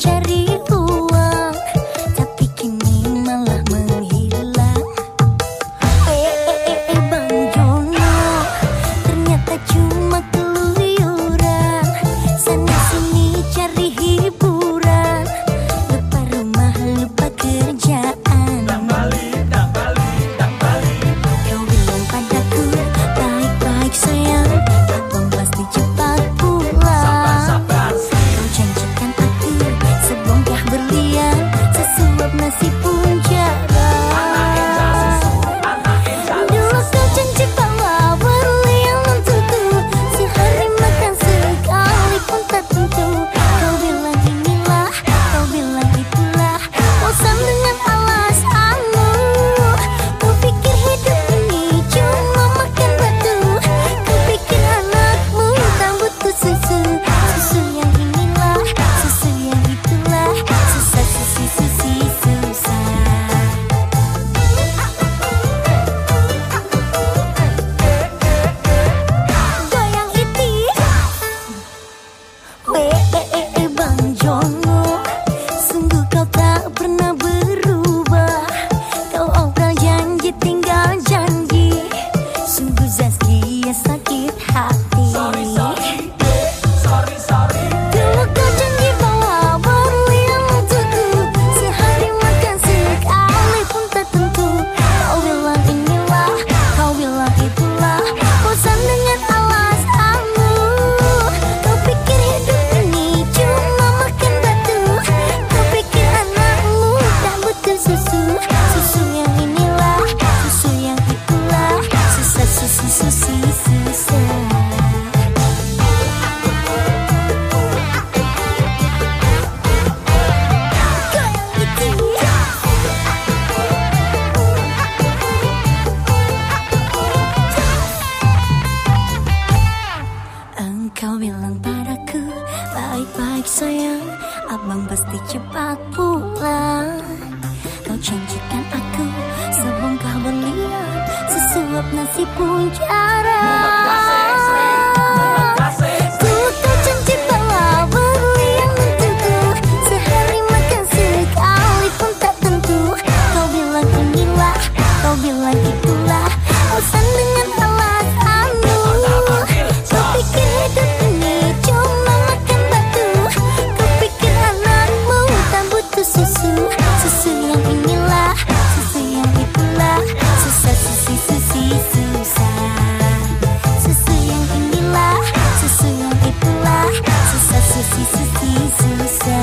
cari baik sayang. Abang pasti cepat pulang. Kau janjikan aku Sebongkah belia Sesuap nasi pun jarang Kau bilang itulah, bosan dengan Sassi, sissi, sissi, sissi,